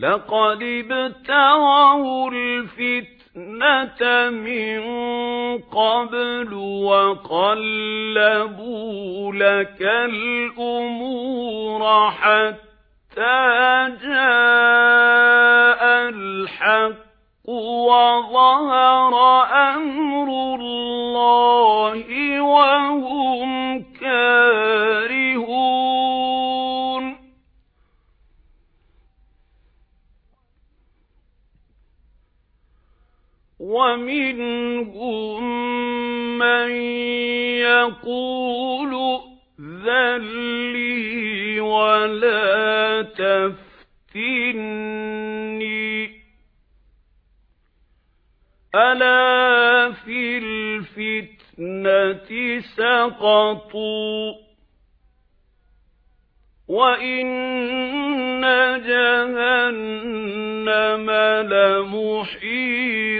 لقد ابتغوا الفتنة من قبل وقلبوا لك الأمور حتى جاء الحق وظهر ومنهم من يقول ذلي ولا تفتني. ألا في الفتنة سقطوا وإن جهنم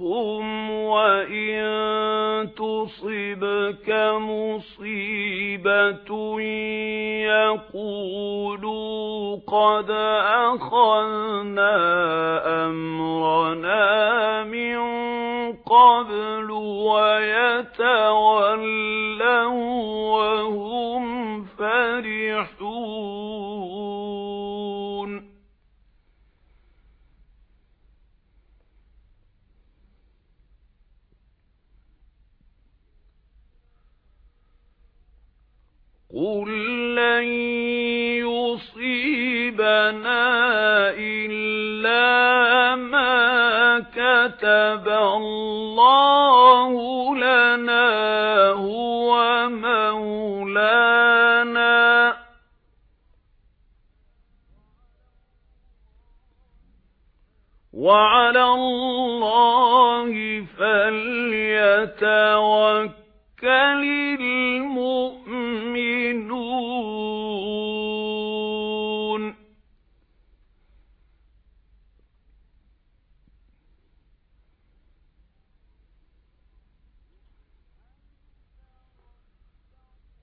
تسؤهم وإن تصبك مصيبة يقولوا قد أخذنا أمرنا من قبل ويتولوا وهم قل لن يصيبنا إلا ما كتب الله لنا هو مولانا وعلى الله فليتوكل المؤمنون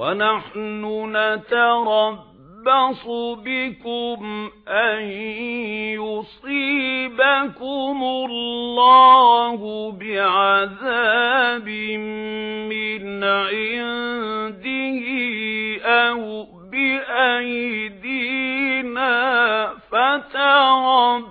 ونحن نتربص بكم أن يصيبكم الله بعذاب من عنده أو بأيدينا فتربصوا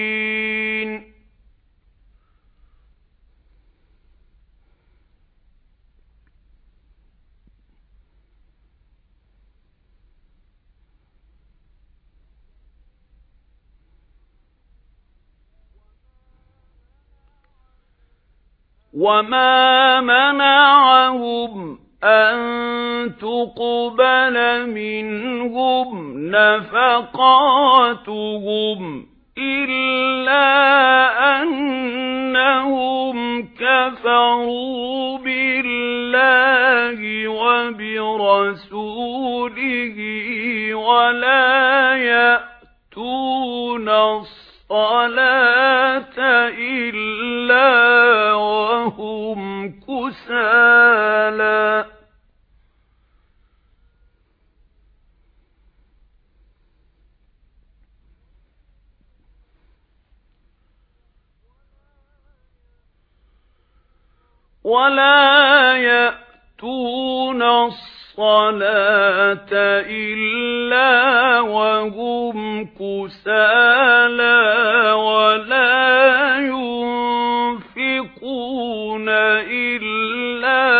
فاسقين وما منعهم أن تقبل منهم نفقاتهم إلا أنهم كفروا بالله رَسُولِهِ وَلَا يَأْتُونَ الصَّلَاةَ إِلَّا ولا يأتون الصلاة إلا وهم كسالى ولا ينفقون إلا